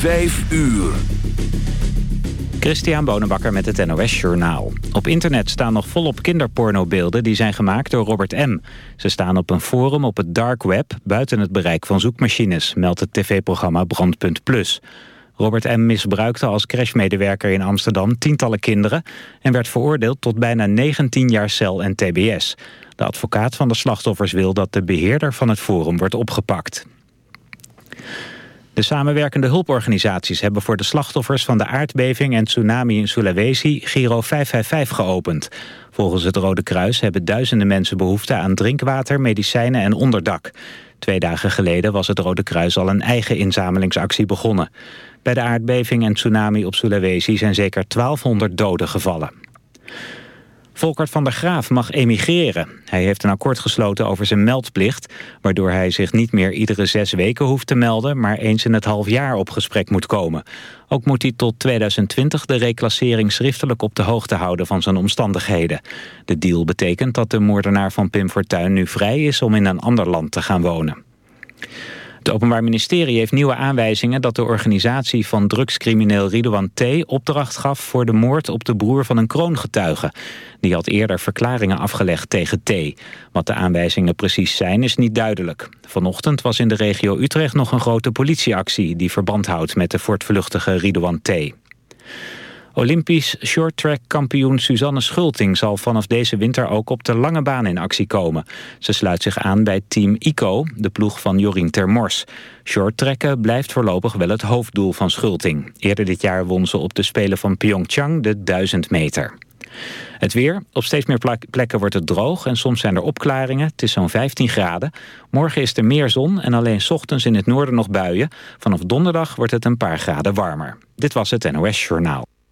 Vijf uur. Christian Bonenbakker met het NOS Journaal. Op internet staan nog volop kinderpornobeelden die zijn gemaakt door Robert M. Ze staan op een forum op het dark web buiten het bereik van zoekmachines, meldt het tv-programma Brandpunt Plus. Robert M. misbruikte als crashmedewerker in Amsterdam tientallen kinderen... en werd veroordeeld tot bijna 19 jaar cel en tbs. De advocaat van de slachtoffers wil dat de beheerder van het forum wordt opgepakt. De samenwerkende hulporganisaties hebben voor de slachtoffers van de aardbeving en tsunami in Sulawesi Giro 555 geopend. Volgens het Rode Kruis hebben duizenden mensen behoefte aan drinkwater, medicijnen en onderdak. Twee dagen geleden was het Rode Kruis al een eigen inzamelingsactie begonnen. Bij de aardbeving en tsunami op Sulawesi zijn zeker 1200 doden gevallen. Volkert van der Graaf mag emigreren. Hij heeft een akkoord gesloten over zijn meldplicht... waardoor hij zich niet meer iedere zes weken hoeft te melden... maar eens in het half jaar op gesprek moet komen. Ook moet hij tot 2020 de reclassering schriftelijk op de hoogte houden... van zijn omstandigheden. De deal betekent dat de moordenaar van Pim Fortuyn nu vrij is... om in een ander land te gaan wonen. Het Openbaar Ministerie heeft nieuwe aanwijzingen dat de organisatie van drugscrimineel Ridouan T. opdracht gaf voor de moord op de broer van een kroongetuige. Die had eerder verklaringen afgelegd tegen T. Wat de aanwijzingen precies zijn is niet duidelijk. Vanochtend was in de regio Utrecht nog een grote politieactie die verband houdt met de voortvluchtige Ridouan T. Olympisch shorttrack kampioen Suzanne Schulting zal vanaf deze winter ook op de lange baan in actie komen. Ze sluit zich aan bij Team ICO, de ploeg van Jorien Termors. Shorttrekken blijft voorlopig wel het hoofddoel van Schulting. Eerder dit jaar won ze op de Spelen van Pyeongchang de 1000 meter. Het weer. Op steeds meer plekken wordt het droog en soms zijn er opklaringen. Het is zo'n 15 graden. Morgen is er meer zon en alleen ochtends in het noorden nog buien. Vanaf donderdag wordt het een paar graden warmer. Dit was het NOS Journaal.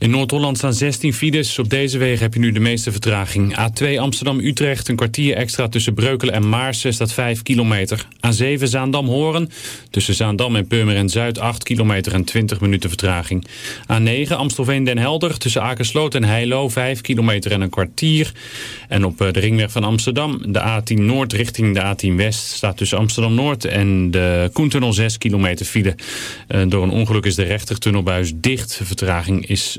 In Noord-Holland staan 16 files. Op deze wegen heb je nu de meeste vertraging. A2 Amsterdam-Utrecht, een kwartier extra tussen Breukelen en Maarsen staat 5 kilometer. A7 Zaandam-Horen, tussen Zaandam en Purmerend Zuid 8 kilometer en 20 minuten vertraging. A9 Amstelveen-Den Helder, tussen Akersloot en Heilo 5 kilometer en een kwartier. En op eh, de ringweg van Amsterdam, de A10 Noord richting de A10 West... staat tussen Amsterdam-Noord en de Koentunnel 6 kilometer file. Eh, door een ongeluk is de rechtertunnelbuis dicht. Vertraging is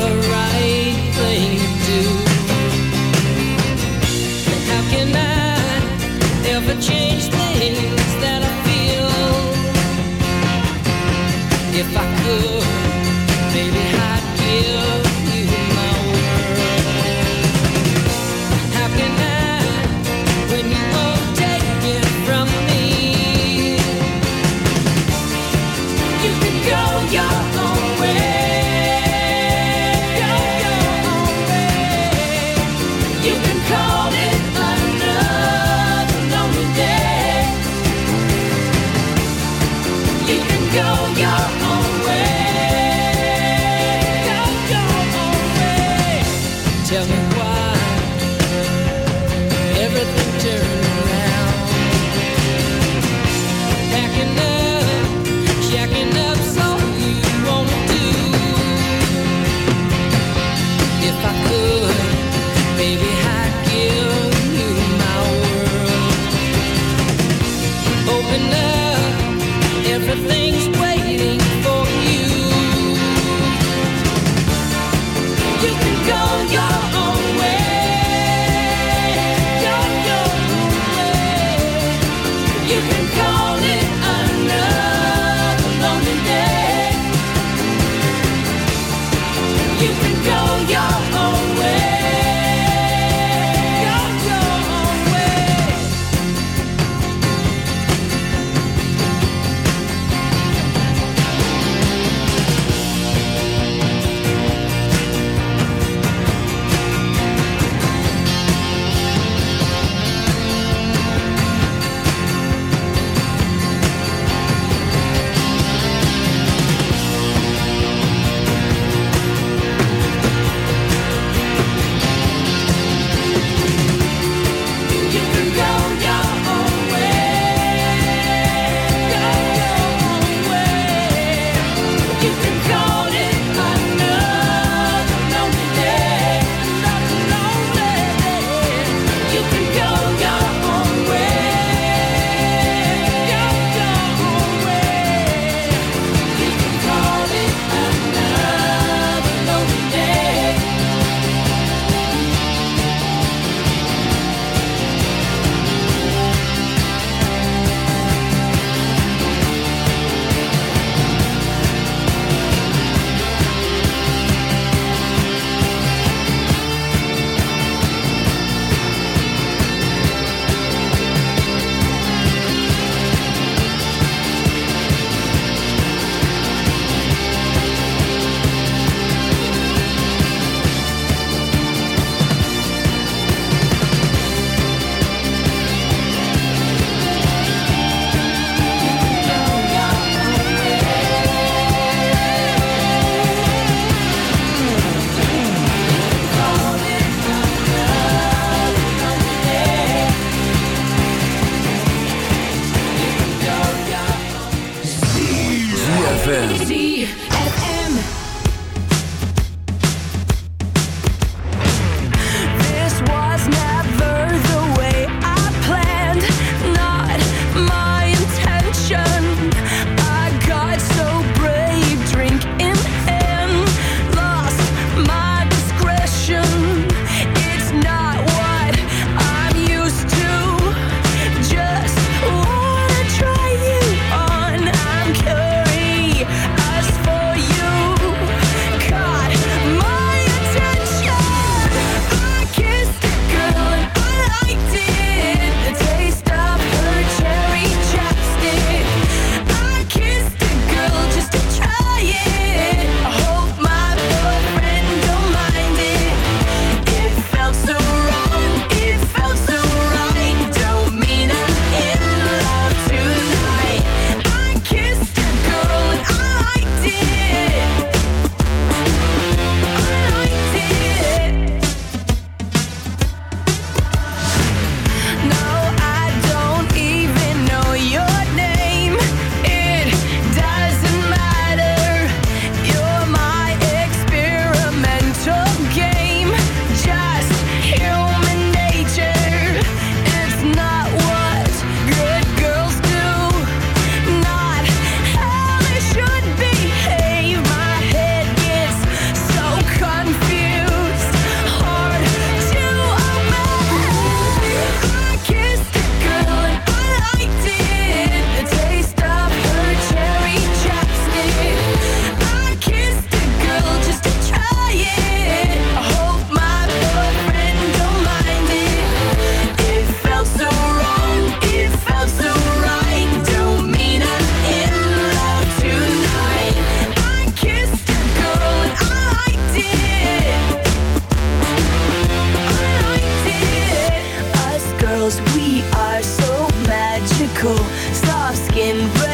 The cool. Soft skin, brown.